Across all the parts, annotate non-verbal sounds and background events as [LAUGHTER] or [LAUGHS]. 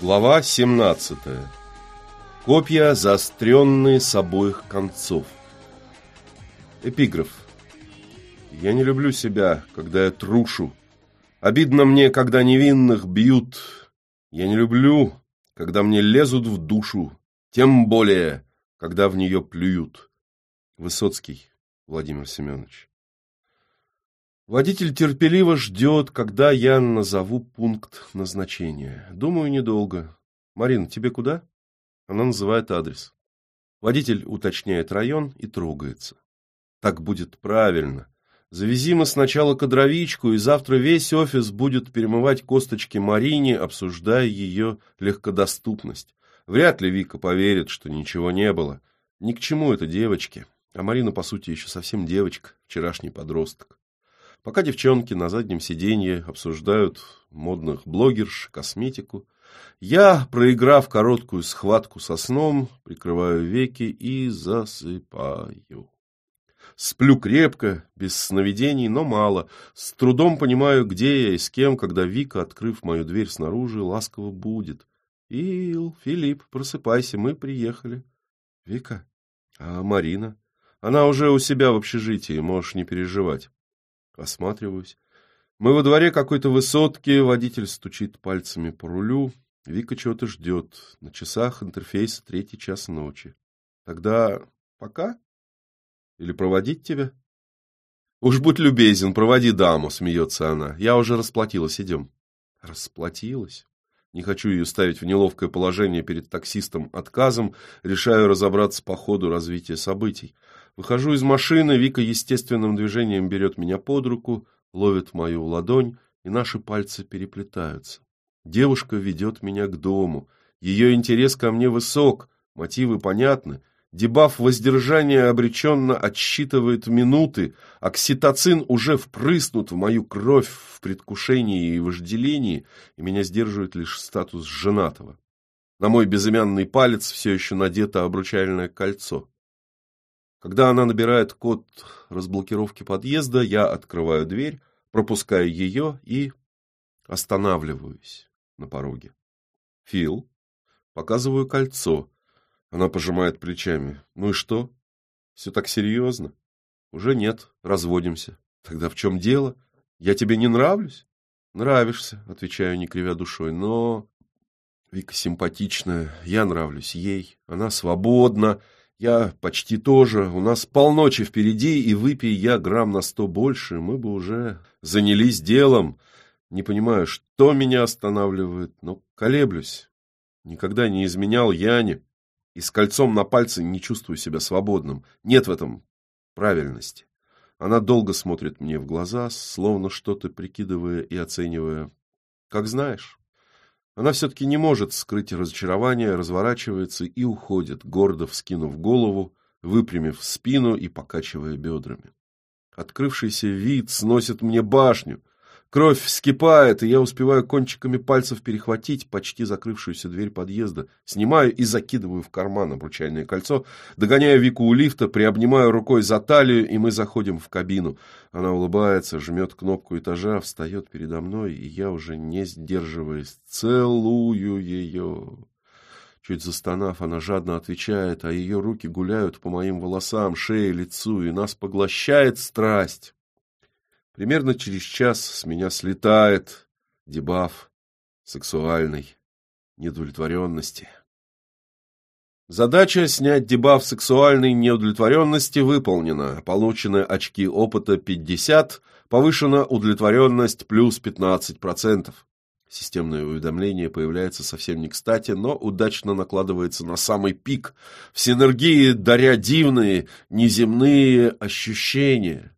Глава 17. Копья, заостренные с обоих концов. Эпиграф. Я не люблю себя, когда я трушу. Обидно мне, когда невинных бьют. Я не люблю, когда мне лезут в душу. Тем более, когда в нее плюют. Высоцкий Владимир Семенович. Водитель терпеливо ждет, когда я назову пункт назначения. Думаю, недолго. Марина, тебе куда? Она называет адрес. Водитель уточняет район и трогается. Так будет правильно. Завези мы сначала кадровичку, и завтра весь офис будет перемывать косточки Марине, обсуждая ее легкодоступность. Вряд ли Вика поверит, что ничего не было. Ни к чему это девочки. А Марина, по сути, еще совсем девочка, вчерашний подросток. Пока девчонки на заднем сиденье обсуждают модных блогерш, косметику, я, проиграв короткую схватку со сном, прикрываю веки и засыпаю. Сплю крепко, без сновидений, но мало. С трудом понимаю, где я и с кем, когда Вика, открыв мою дверь снаружи, ласково будет. «Ил, Филипп, просыпайся, мы приехали». «Вика? А Марина?» «Она уже у себя в общежитии, можешь не переживать». Осматриваюсь. Мы во дворе какой-то высотки, водитель стучит пальцами по рулю. Вика чего-то ждет. На часах интерфейса третий час ночи. Тогда пока? Или проводить тебя? Уж будь любезен, проводи даму, смеется она. Я уже расплатилась, идем. Расплатилась? Не хочу ее ставить в неловкое положение перед таксистом отказом, решаю разобраться по ходу развития событий. Выхожу из машины, Вика естественным движением берет меня под руку, ловит мою ладонь, и наши пальцы переплетаются. Девушка ведет меня к дому. Ее интерес ко мне высок, мотивы понятны. Дебаф воздержания обреченно отсчитывает минуты, окситоцин уже впрыснут в мою кровь в предвкушении и вожделении, и меня сдерживает лишь статус женатого. На мой безымянный палец все еще надето обручальное кольцо. Когда она набирает код разблокировки подъезда, я открываю дверь, пропускаю ее и останавливаюсь на пороге. Фил. Показываю кольцо. Она пожимает плечами. Ну и что? Все так серьезно? Уже нет, разводимся. Тогда в чем дело? Я тебе не нравлюсь? Нравишься, отвечаю, не кривя душой, но... Вика симпатичная, я нравлюсь ей, она свободна, я почти тоже. У нас полночи впереди, и выпей я грамм на сто больше, мы бы уже занялись делом. Не понимаю, что меня останавливает, но колеблюсь. Никогда не изменял Яне, и с кольцом на пальце не чувствую себя свободным. Нет в этом правильности. Она долго смотрит мне в глаза, словно что-то прикидывая и оценивая. Как знаешь. Она все-таки не может скрыть разочарование, разворачивается и уходит, гордо вскинув голову, выпрямив спину и покачивая бедрами. Открывшийся вид сносит мне башню. Кровь вскипает, и я успеваю кончиками пальцев перехватить почти закрывшуюся дверь подъезда. Снимаю и закидываю в карман обручальное кольцо. Догоняю Вику у лифта, приобнимаю рукой за талию, и мы заходим в кабину. Она улыбается, жмет кнопку этажа, встает передо мной, и я уже не сдерживаясь, целую ее. Чуть застонав, она жадно отвечает, а ее руки гуляют по моим волосам, шее, лицу, и нас поглощает страсть. Примерно через час с меня слетает дебаф сексуальной неудовлетворенности. Задача снять дебаф сексуальной неудовлетворенности выполнена. Получены очки опыта 50, повышена удовлетворенность плюс 15%. Системное уведомление появляется совсем не кстати, но удачно накладывается на самый пик, в синергии даря дивные, неземные ощущения.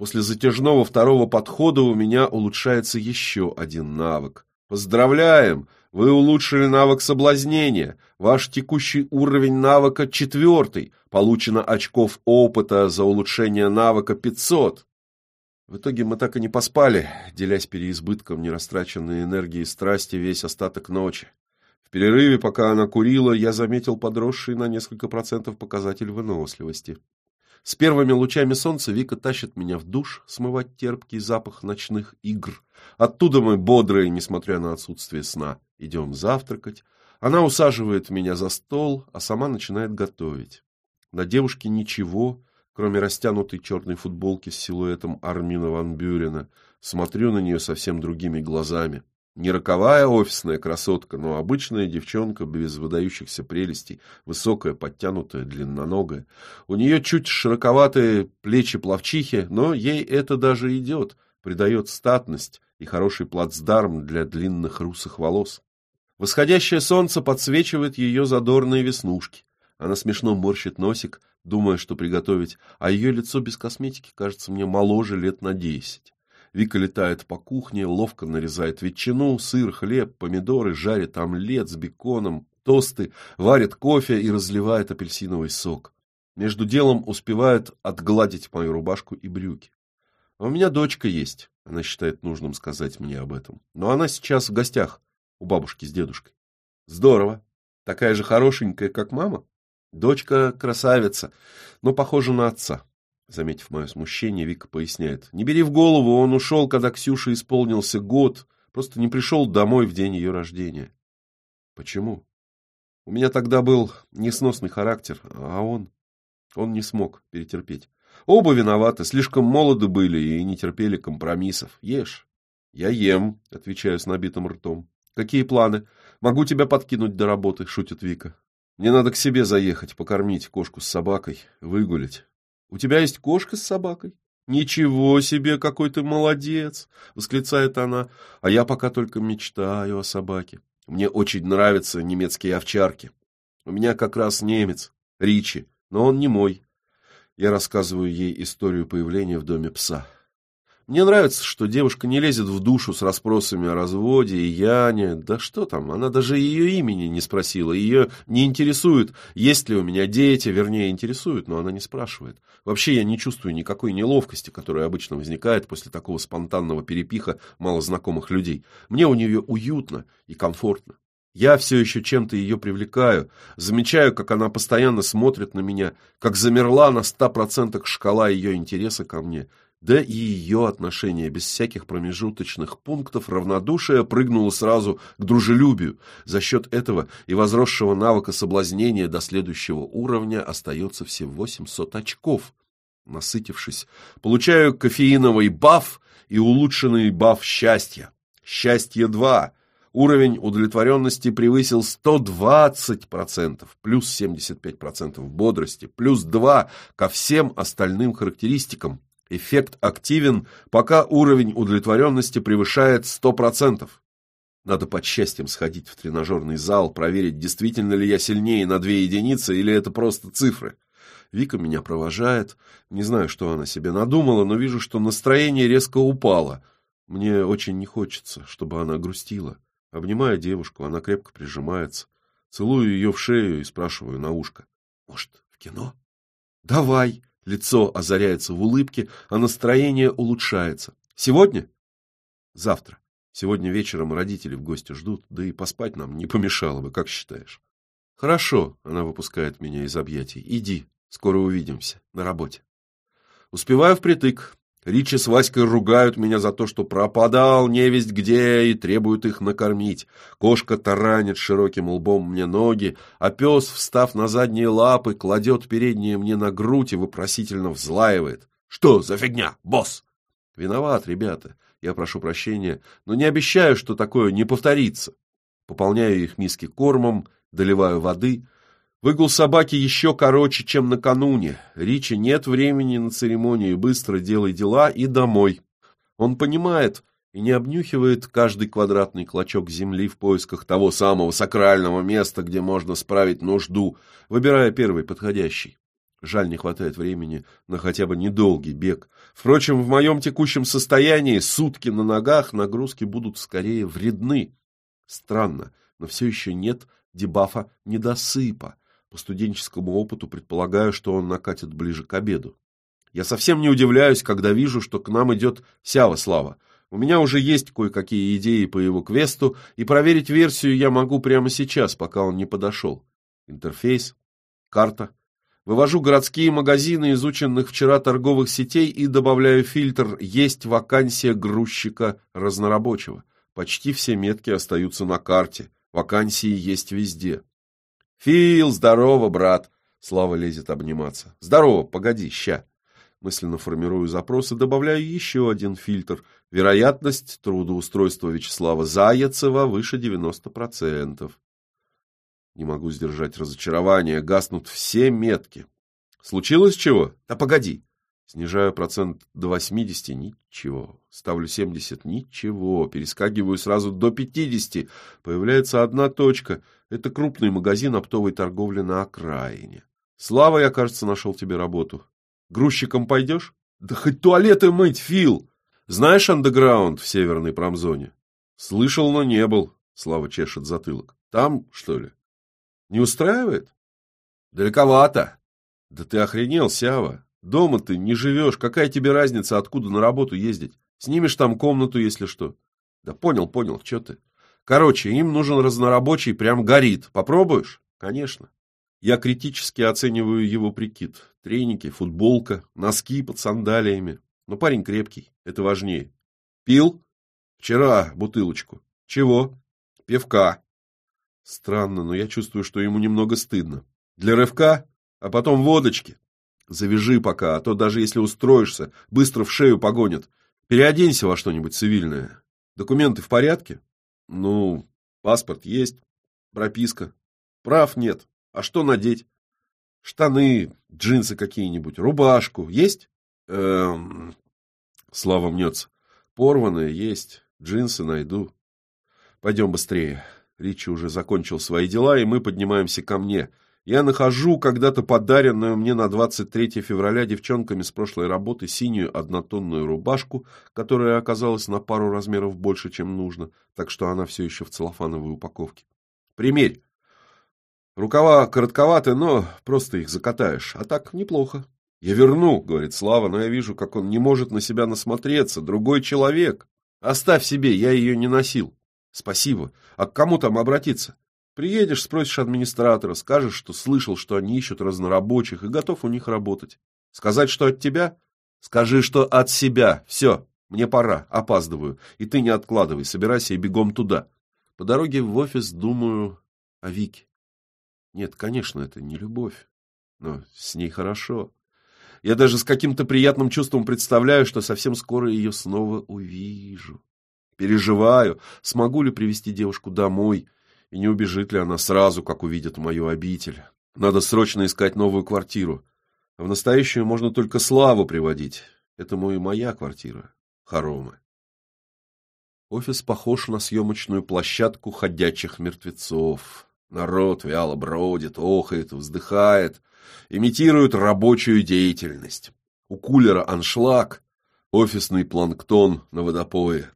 После затяжного второго подхода у меня улучшается еще один навык. Поздравляем! Вы улучшили навык соблазнения. Ваш текущий уровень навыка четвертый. Получено очков опыта за улучшение навыка 500. В итоге мы так и не поспали, делясь переизбытком нерастраченной энергии и страсти весь остаток ночи. В перерыве, пока она курила, я заметил подросший на несколько процентов показатель выносливости. С первыми лучами солнца Вика тащит меня в душ смывать терпкий запах ночных игр. Оттуда мы бодрые, несмотря на отсутствие сна. Идем завтракать. Она усаживает меня за стол, а сама начинает готовить. На девушке ничего, кроме растянутой черной футболки с силуэтом Армина Ван Бюрена. Смотрю на нее совсем другими глазами. Не роковая офисная красотка, но обычная девчонка без выдающихся прелестей, высокая, подтянутая, длинноногая. У нее чуть широковатые плечи плавчихи, но ей это даже идет, придает статность и хороший плацдарм для длинных русых волос. Восходящее солнце подсвечивает ее задорные веснушки. Она смешно морщит носик, думая, что приготовить, а ее лицо без косметики кажется мне моложе лет на десять. Вика летает по кухне, ловко нарезает ветчину, сыр, хлеб, помидоры, жарит омлет с беконом, тосты, варит кофе и разливает апельсиновый сок. Между делом успевает отгладить мою рубашку и брюки. А у меня дочка есть, она считает нужным сказать мне об этом. Но она сейчас в гостях у бабушки с дедушкой. Здорово. Такая же хорошенькая, как мама. Дочка красавица, но похожа на отца. Заметив мое смущение, Вика поясняет. Не бери в голову, он ушел, когда Ксюше исполнился год. Просто не пришел домой в день ее рождения. Почему? У меня тогда был несносный характер, а он... Он не смог перетерпеть. Оба виноваты, слишком молоды были и не терпели компромиссов. Ешь. Я ем, отвечаю с набитым ртом. Какие планы? Могу тебя подкинуть до работы, шутит Вика. Мне надо к себе заехать, покормить кошку с собакой, выгулять. У тебя есть кошка с собакой? Ничего себе, какой ты молодец, восклицает она. А я пока только мечтаю о собаке. Мне очень нравятся немецкие овчарки. У меня как раз немец, Ричи, но он не мой. Я рассказываю ей историю появления в доме пса. Мне нравится, что девушка не лезет в душу с расспросами о разводе и Яне. Да что там, она даже ее имени не спросила. Ее не интересует, есть ли у меня дети, вернее, интересует, но она не спрашивает. Вообще я не чувствую никакой неловкости, которая обычно возникает после такого спонтанного перепиха малознакомых людей. Мне у нее уютно и комфортно. Я все еще чем-то ее привлекаю, замечаю, как она постоянно смотрит на меня, как замерла на ста процентах шкала ее интереса ко мне – да и ее отношение без всяких промежуточных пунктов равнодушия прыгнуло сразу к дружелюбию. За счет этого и возросшего навыка соблазнения до следующего уровня остается всего 800 очков. Насытившись, получаю кофеиновый баф и улучшенный баф счастья. Счастье 2. Уровень удовлетворенности превысил 120%, плюс 75% бодрости, плюс 2 ко всем остальным характеристикам. Эффект активен, пока уровень удовлетворенности превышает 100%. Надо под счастьем сходить в тренажерный зал, проверить, действительно ли я сильнее на две единицы или это просто цифры. Вика меня провожает. Не знаю, что она себе надумала, но вижу, что настроение резко упало. Мне очень не хочется, чтобы она грустила. Обнимая девушку, она крепко прижимается. Целую ее в шею и спрашиваю на ушко. «Может, в кино?» «Давай!» Лицо озаряется в улыбке, а настроение улучшается. Сегодня? Завтра. Сегодня вечером родители в гости ждут, да и поспать нам не помешало бы, как считаешь? Хорошо, она выпускает меня из объятий. Иди, скоро увидимся, на работе. Успеваю впритык. Ричи с Васькой ругают меня за то, что пропадал невесть где и требуют их накормить. Кошка таранит широким лбом мне ноги, а пес, встав на задние лапы, кладет передние мне на грудь и вопросительно взлаивает. «Что за фигня, босс?» «Виноват, ребята. Я прошу прощения, но не обещаю, что такое не повторится». Пополняю их миски кормом, доливаю воды — Выгул собаки еще короче, чем накануне. Ричи нет времени на церемонию, быстро делай дела и домой. Он понимает и не обнюхивает каждый квадратный клочок земли в поисках того самого сакрального места, где можно справить нужду, выбирая первый подходящий. Жаль, не хватает времени на хотя бы недолгий бег. Впрочем, в моем текущем состоянии сутки на ногах нагрузки будут скорее вредны. Странно, но все еще нет дебафа недосыпа. По студенческому опыту предполагаю, что он накатит ближе к обеду. Я совсем не удивляюсь, когда вижу, что к нам идет Сява Слава. У меня уже есть кое-какие идеи по его квесту, и проверить версию я могу прямо сейчас, пока он не подошел. Интерфейс, карта. Вывожу городские магазины изученных вчера торговых сетей и добавляю фильтр «Есть вакансия грузчика разнорабочего». Почти все метки остаются на карте. Вакансии есть везде. Фил, здорово, брат. Слава лезет обниматься. Здорово, погоди, ща. Мысленно формирую запрос и добавляю еще один фильтр. Вероятность трудоустройства Вячеслава Заяцева выше 90%. Не могу сдержать разочарование, гаснут все метки. Случилось чего? Да погоди. Снижаю процент до 80, ничего. Ставлю 70, ничего. Перескакиваю сразу до 50. Появляется одна точка. Это крупный магазин оптовой торговли на окраине. Слава, я, кажется, нашел тебе работу. Грузчиком пойдешь? Да хоть туалеты мыть, Фил! Знаешь андеграунд в северной промзоне? Слышал, но не был. Слава чешет затылок. Там, что ли? Не устраивает? Далековато. Да ты охренел, Сява. Дома ты не живешь, какая тебе разница, откуда на работу ездить? Снимешь там комнату, если что. Да понял, понял, что ты. Короче, им нужен разнорабочий, прям горит. Попробуешь? Конечно. Я критически оцениваю его прикид. Треники, футболка, носки под сандалиями. Но парень крепкий, это важнее. Пил? Вчера бутылочку. Чего? Пивка. Странно, но я чувствую, что ему немного стыдно. Для рывка? А потом водочки. Завяжи пока, а то даже если устроишься, быстро в шею погонят. Переоденься во что-нибудь цивильное. Документы в порядке? Ну, паспорт есть, прописка. Прав нет. А что надеть? Штаны, джинсы какие-нибудь, рубашку есть? Эм... Слава мнется. Порванные есть, джинсы найду. Пойдем быстрее. Ричи уже закончил свои дела, и мы поднимаемся ко мне — я нахожу когда-то подаренную мне на 23 февраля девчонками с прошлой работы синюю однотонную рубашку, которая оказалась на пару размеров больше, чем нужно, так что она все еще в целлофановой упаковке. Примерь. Рукава коротковаты, но просто их закатаешь, а так неплохо. Я верну, говорит Слава, но я вижу, как он не может на себя насмотреться, другой человек. Оставь себе, я ее не носил. Спасибо. А к кому там обратиться? Приедешь, спросишь администратора, скажешь, что слышал, что они ищут разнорабочих и готов у них работать. Сказать, что от тебя? Скажи, что от себя. Все, мне пора, опаздываю. И ты не откладывай, собирайся и бегом туда. По дороге в офис думаю о Вике. Нет, конечно, это не любовь, но с ней хорошо. Я даже с каким-то приятным чувством представляю, что совсем скоро ее снова увижу. Переживаю, смогу ли привести девушку домой, и не убежит ли она сразу, как увидит мою обитель. Надо срочно искать новую квартиру. В настоящую можно только славу приводить. Это мой моя квартира. Хоромы. Офис похож на съемочную площадку ходячих мертвецов. Народ вяло бродит, охает, вздыхает, имитирует рабочую деятельность. У кулера аншлаг, офисный планктон на водопое.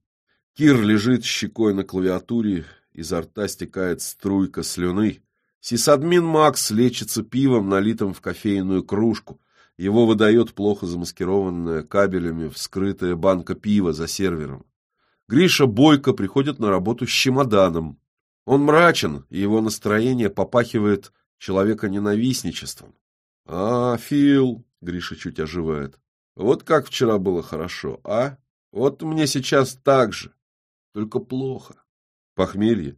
Кир лежит щекой на клавиатуре изо рта стекает струйка слюны. Сисадмин Макс лечится пивом, налитым в кофейную кружку. Его выдает плохо замаскированная кабелями вскрытая банка пива за сервером. Гриша Бойко приходит на работу с чемоданом. Он мрачен, и его настроение попахивает человека-ненавистничеством. — А, Фил, — Гриша чуть оживает, — вот как вчера было хорошо, а? Вот мне сейчас так же, только плохо. Похмелье?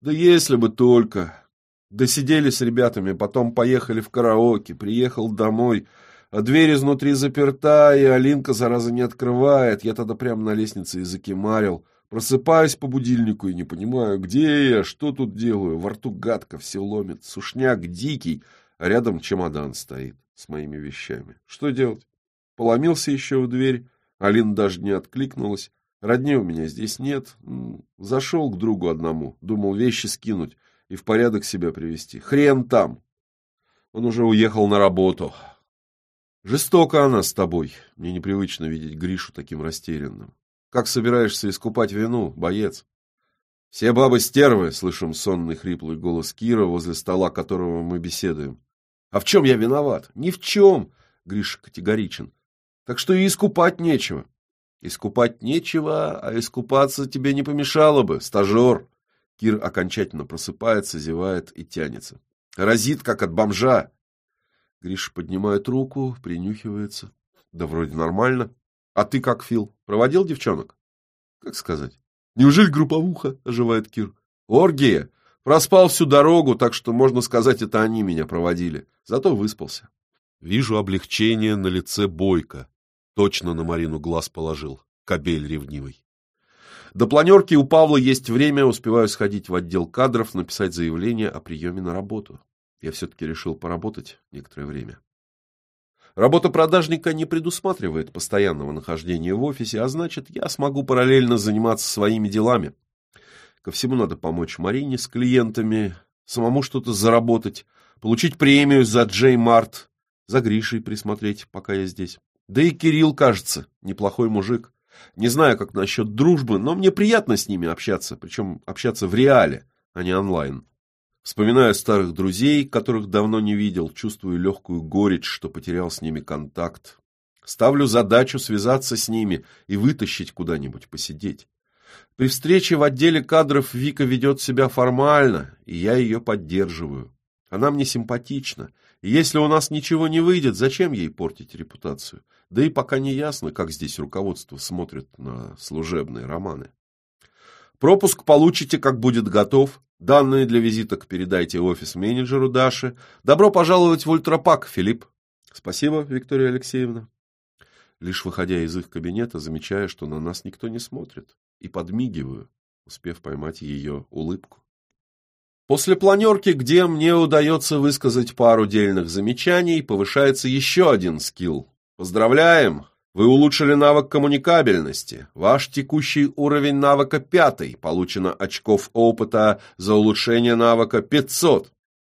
Да если бы только. Досидели с ребятами, потом поехали в караоке, приехал домой, а дверь изнутри заперта, и Алинка, зараза, не открывает. Я тогда прямо на лестнице и закимарил. Просыпаюсь по будильнику и не понимаю, где я, что тут делаю. Во рту гадко, все ломит, сушняк дикий, а рядом чемодан стоит с моими вещами. Что делать? Поломился еще в дверь, Алина даже не откликнулась. Родни у меня здесь нет. Зашел к другу одному, думал вещи скинуть и в порядок себя привести. Хрен там. Он уже уехал на работу. Жестоко она с тобой. Мне непривычно видеть Гришу таким растерянным. Как собираешься искупать вину, боец? Все бабы стервы, слышим сонный хриплый голос Кира возле стола, которого мы беседуем. А в чем я виноват? Ни в чем, Гриша категоричен. Так что и искупать нечего. Искупать нечего, а искупаться тебе не помешало бы, стажер. Кир окончательно просыпается, зевает и тянется. Разит, как от бомжа. Гриша поднимает руку, принюхивается. Да вроде нормально. А ты как, Фил, проводил девчонок? Как сказать? Неужели групповуха? Оживает Кир. Оргия. Проспал всю дорогу, так что, можно сказать, это они меня проводили. Зато выспался. Вижу облегчение на лице Бойко. Точно на Марину глаз положил. Кобель ревнивый. До планерки у Павла есть время, успеваю сходить в отдел кадров, написать заявление о приеме на работу. Я все-таки решил поработать некоторое время. Работа продажника не предусматривает постоянного нахождения в офисе, а значит, я смогу параллельно заниматься своими делами. Ко всему надо помочь Марине с клиентами, самому что-то заработать, получить премию за Джей Март, за Гришей присмотреть, пока я здесь. Да и Кирилл, кажется, неплохой мужик. Не знаю, как насчет дружбы, но мне приятно с ними общаться, причем общаться в реале, а не онлайн. Вспоминаю старых друзей, которых давно не видел, чувствую легкую горечь, что потерял с ними контакт. Ставлю задачу связаться с ними и вытащить куда-нибудь посидеть. При встрече в отделе кадров Вика ведет себя формально, и я ее поддерживаю. Она мне симпатична, и если у нас ничего не выйдет, зачем ей портить репутацию? Да и пока не ясно, как здесь руководство смотрит на служебные романы. Пропуск получите, как будет готов. Данные для визиток передайте офис-менеджеру Даше. Добро пожаловать в Ультрапак, Филипп. Спасибо, Виктория Алексеевна. Лишь выходя из их кабинета, замечаю, что на нас никто не смотрит, и подмигиваю, успев поймать ее улыбку. После планерки, где мне удается высказать пару дельных замечаний, повышается еще один скилл. Поздравляем! Вы улучшили навык коммуникабельности. Ваш текущий уровень навыка пятый. Получено очков опыта за улучшение навыка 500.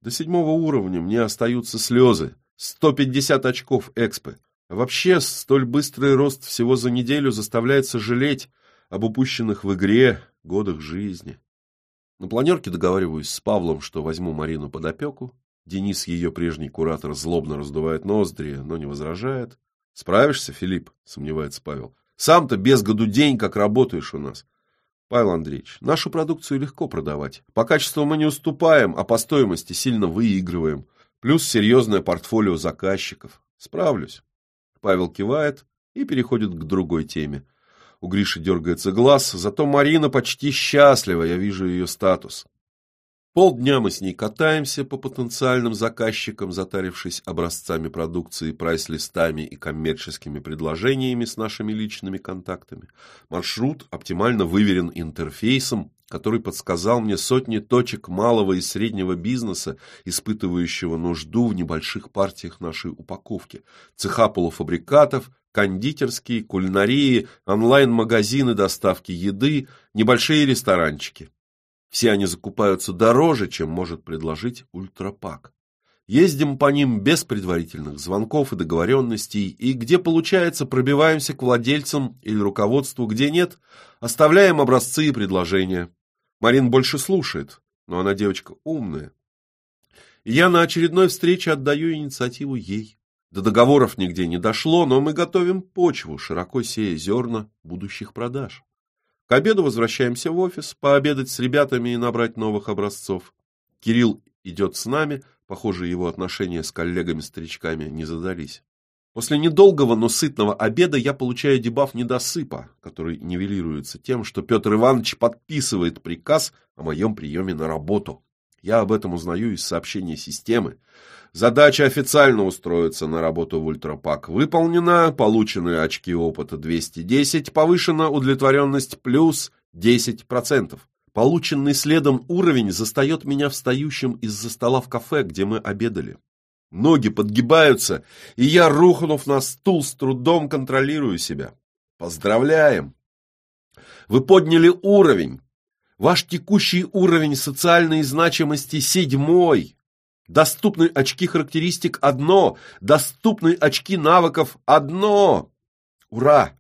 До седьмого уровня мне остаются слезы. 150 очков экспы. Вообще, столь быстрый рост всего за неделю заставляет сожалеть об упущенных в игре годах жизни. На планерке договариваюсь с Павлом, что возьму Марину под опеку. Денис, ее прежний куратор, злобно раздувает ноздри, но не возражает. Справишься, Филипп? Сомневается Павел. Сам-то без году день как работаешь у нас. Павел Андреевич, нашу продукцию легко продавать. По качеству мы не уступаем, а по стоимости сильно выигрываем. Плюс серьезное портфолио заказчиков. Справлюсь. Павел кивает и переходит к другой теме. У Гриши дергается глаз, зато Марина почти счастлива, я вижу ее статус. Полдня мы с ней катаемся по потенциальным заказчикам, затарившись образцами продукции, прайс-листами и коммерческими предложениями с нашими личными контактами. Маршрут оптимально выверен интерфейсом, который подсказал мне сотни точек малого и среднего бизнеса, испытывающего нужду в небольших партиях нашей упаковки. Цеха полуфабрикатов, кондитерские, кулинарии, онлайн-магазины доставки еды, небольшие ресторанчики. Все они закупаются дороже, чем может предложить ультрапак. Ездим по ним без предварительных звонков и договоренностей, и где получается, пробиваемся к владельцам или руководству, где нет, оставляем образцы и предложения. Марин больше слушает, но она девочка умная. Я на очередной встрече отдаю инициативу ей. До договоров нигде не дошло, но мы готовим почву, широко сея зерна будущих продаж. К обеду возвращаемся в офис, пообедать с ребятами и набрать новых образцов. Кирилл идет с нами, похоже, его отношения с коллегами-старичками не задались. После недолгого, но сытного обеда я получаю дебаф недосыпа, который нивелируется тем, что Петр Иванович подписывает приказ о моем приеме на работу. Я об этом узнаю из сообщения системы. Задача официально устроиться на работу в Ультрапак выполнена, получены очки опыта 210, повышена удовлетворенность плюс 10%. Полученный следом уровень застает меня встающим из-за стола в кафе, где мы обедали. Ноги подгибаются, и я, рухнув на стул, с трудом контролирую себя. Поздравляем! Вы подняли уровень. Ваш текущий уровень социальной значимости седьмой. Доступны очки характеристик – одно. Доступны очки навыков – одно. Ура!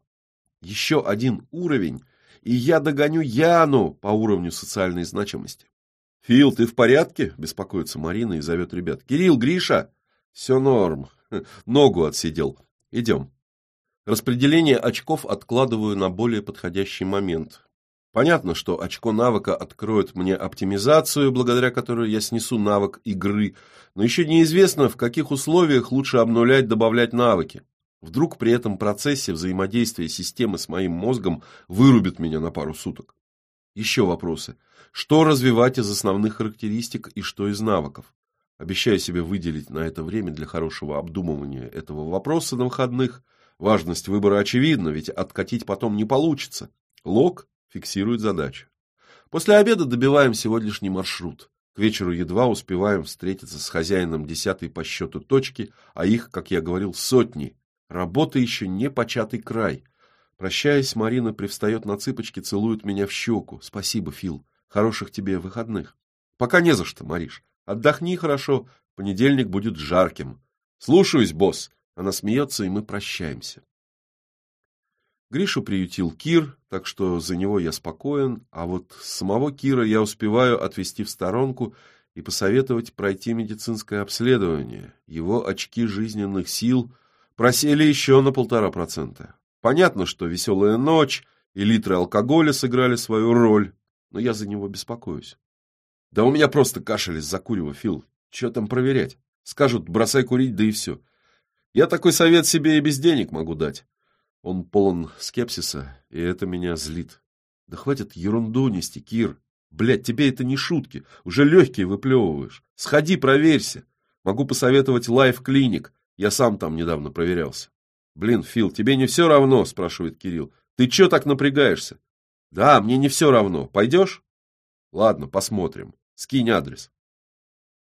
Еще один уровень, и я догоню Яну по уровню социальной значимости. «Фил, ты в порядке?» – беспокоится Марина и зовет ребят. «Кирилл, Гриша!» «Все норм. [LAUGHS] Ногу отсидел. Идем». Распределение очков откладываю на более подходящий момент. Понятно, что очко навыка откроет мне оптимизацию, благодаря которой я снесу навык игры, но еще неизвестно, в каких условиях лучше обнулять, добавлять навыки. Вдруг при этом процессе взаимодействия системы с моим мозгом вырубит меня на пару суток. Еще вопросы. Что развивать из основных характеристик и что из навыков? Обещаю себе выделить на это время для хорошего обдумывания этого вопроса на выходных. Важность выбора очевидна, ведь откатить потом не получится. Лог фиксирует задачу. После обеда добиваем сегодняшний маршрут. К вечеру едва успеваем встретиться с хозяином десятой по счету точки, а их, как я говорил, сотни. Работа еще не початый край. Прощаясь, Марина привстает на цыпочки, целует меня в щеку. Спасибо, Фил. Хороших тебе выходных. Пока не за что, Мариш. Отдохни хорошо. Понедельник будет жарким. Слушаюсь, босс. Она смеется, и мы прощаемся. Гришу приютил Кир, так что за него я спокоен, а вот самого Кира я успеваю отвести в сторонку и посоветовать пройти медицинское обследование. Его очки жизненных сил просели еще на полтора процента. Понятно, что веселая ночь и литры алкоголя сыграли свою роль, но я за него беспокоюсь. Да у меня просто кашель из-за курева, Фил. Че там проверять? Скажут, бросай курить, да и все. Я такой совет себе и без денег могу дать. Он полон скепсиса, и это меня злит. Да хватит ерунду нести, Кир. Блядь, тебе это не шутки. Уже легкие выплевываешь. Сходи, проверься. Могу посоветовать лайф-клиник. Я сам там недавно проверялся. «Блин, Фил, тебе не все равно?» – спрашивает Кирилл. «Ты че так напрягаешься?» «Да, мне не все равно. Пойдешь?» «Ладно, посмотрим. Скинь адрес».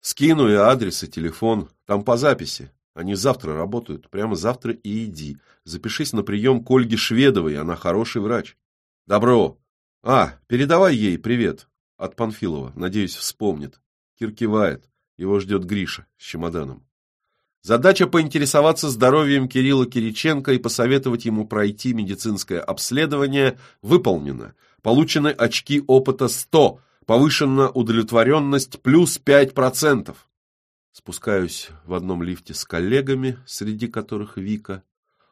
«Скину и адрес, и телефон. Там по записи. Они завтра работают. Прямо завтра и иди. Запишись на прием к Ольге Шведовой. Она хороший врач». «Добро. А, передавай ей привет. От Панфилова. Надеюсь, вспомнит». Кир кивает. Его ждет Гриша с чемоданом. Задача поинтересоваться здоровьем Кирилла Кириченко и посоветовать ему пройти медицинское обследование выполнена. Получены очки опыта 100, повышена удовлетворенность плюс 5%. Спускаюсь в одном лифте с коллегами, среди которых Вика.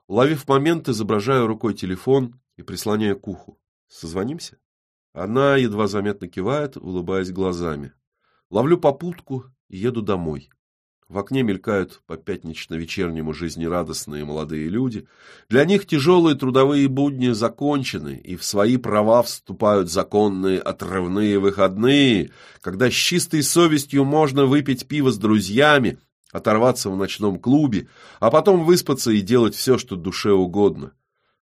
Ловив момент, изображаю рукой телефон и прислоняю к уху. Созвонимся? Она едва заметно кивает, улыбаясь глазами. Ловлю попутку и еду домой. В окне мелькают по пятнично-вечернему жизнерадостные молодые люди. Для них тяжелые трудовые будни закончены, и в свои права вступают законные отрывные выходные, когда с чистой совестью можно выпить пиво с друзьями, оторваться в ночном клубе, а потом выспаться и делать все, что душе угодно.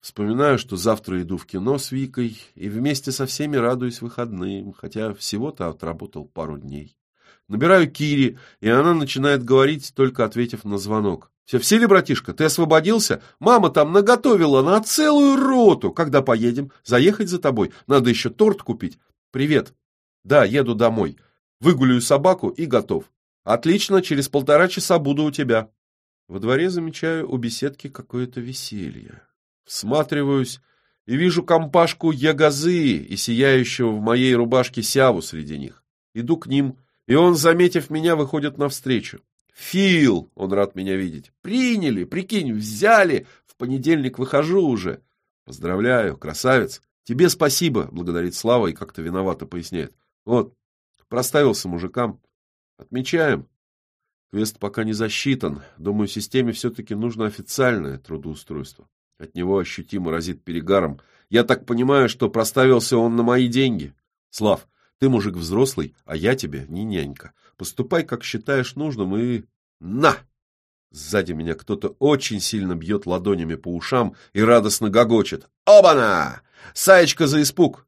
Вспоминаю, что завтра иду в кино с Викой, и вместе со всеми радуюсь выходным, хотя всего-то отработал пару дней. Набираю Кири, и она начинает говорить, только ответив на звонок. «Все в силе, братишка? Ты освободился? Мама там наготовила на целую роту. Когда поедем? Заехать за тобой? Надо еще торт купить. Привет. Да, еду домой. Выгуляю собаку и готов. Отлично, через полтора часа буду у тебя». Во дворе замечаю у беседки какое-то веселье. Всматриваюсь и вижу компашку ягозы и сияющего в моей рубашке сяву среди них. Иду к ним и он, заметив меня, выходит навстречу. «Фил!» — он рад меня видеть. «Приняли! Прикинь, взяли! В понедельник выхожу уже!» «Поздравляю, красавец!» «Тебе спасибо!» — благодарит Слава и как-то виновато поясняет. «Вот, проставился мужикам. Отмечаем!» Квест пока не засчитан. Думаю, системе все-таки нужно официальное трудоустройство. От него ощутимо разит перегаром. Я так понимаю, что проставился он на мои деньги. Слав, ты мужик взрослый, а я тебе не нянька. Поступай, как считаешь нужным, и... На! Сзади меня кто-то очень сильно бьет ладонями по ушам и радостно гогочет. Оба-на! Саечка за испуг!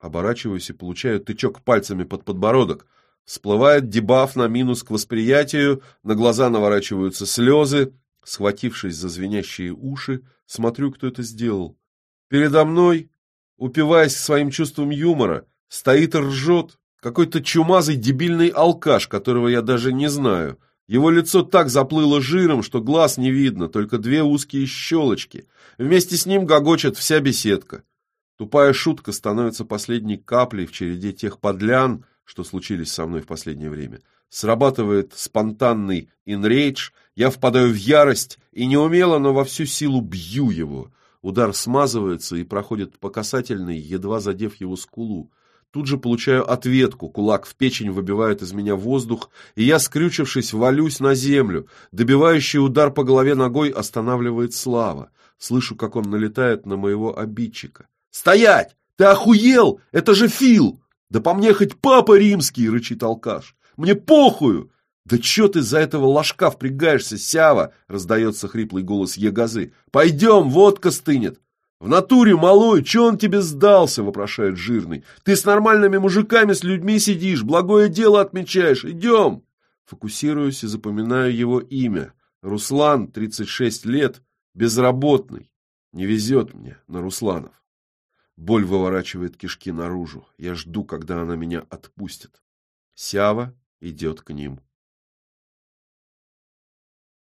Оборачиваюсь и получаю тычок пальцами под подбородок. Всплывает дебаф на минус к восприятию, на глаза наворачиваются слезы. Схватившись за звенящие уши, смотрю, кто это сделал. Передо мной, упиваясь своим чувством юмора, Стоит и ржет. Какой-то чумазый дебильный алкаш, которого я даже не знаю. Его лицо так заплыло жиром, что глаз не видно, только две узкие щелочки. Вместе с ним гогочет вся беседка. Тупая шутка становится последней каплей в череде тех подлян, что случились со мной в последнее время. Срабатывает спонтанный инрейдж, я впадаю в ярость и неумело, но во всю силу бью его. Удар смазывается и проходит по касательной, едва задев его скулу. Тут же получаю ответку, кулак в печень выбивает из меня воздух, и я, скрючившись, валюсь на землю. Добивающий удар по голове ногой останавливает Слава. Слышу, как он налетает на моего обидчика. «Стоять! Ты охуел? Это же Фил! Да по мне хоть папа римский, рычит алкаш. Мне похую! Да чё ты за этого ложка впрягаешься, Сява? Раздается хриплый голос Егозы. Пойдем, водка стынет. В натуре, малой, чё он тебе сдался? Вопрошает жирный. Ты с нормальными мужиками, с людьми сидишь, благое дело отмечаешь. Идем. Фокусируюсь и запоминаю его имя. Руслан, 36 лет, безработный. Не везет мне на Русланов. Боль выворачивает кишки наружу. Я жду, когда она меня отпустит. Сява идет к ним.